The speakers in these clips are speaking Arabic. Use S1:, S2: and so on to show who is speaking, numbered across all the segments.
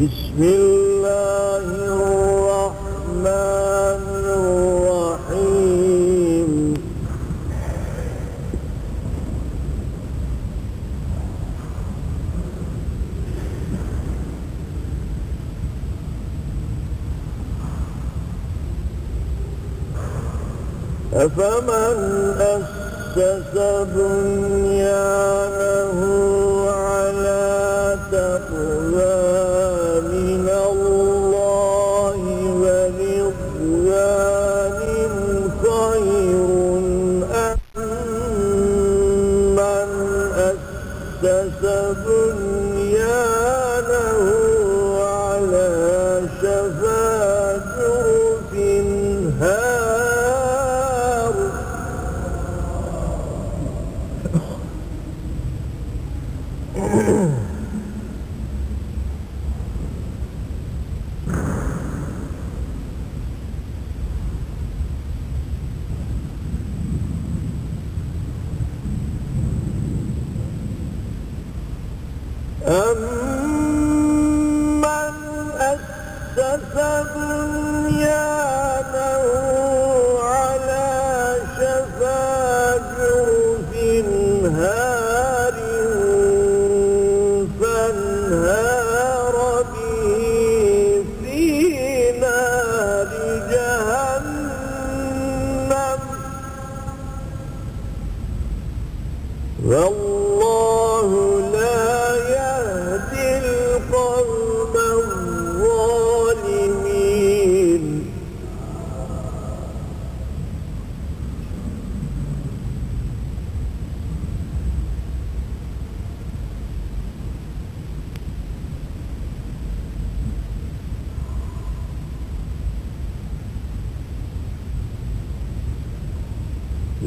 S1: بسم الله الرحمن الرحيم. أفمن أسس بنيانه ورضوان أمن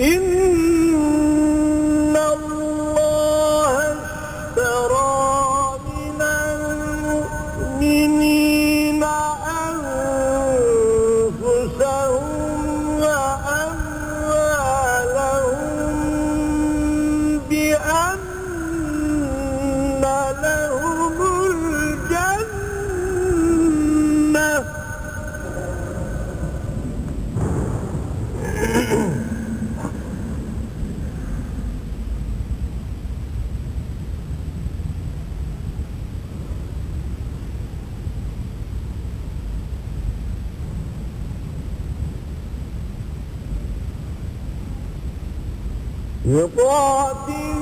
S1: İn يقاتلون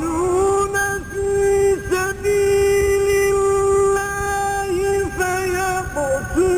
S1: في سبيل الله فيقتلون.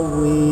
S1: always.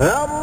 S1: Um,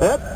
S1: Up.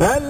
S1: El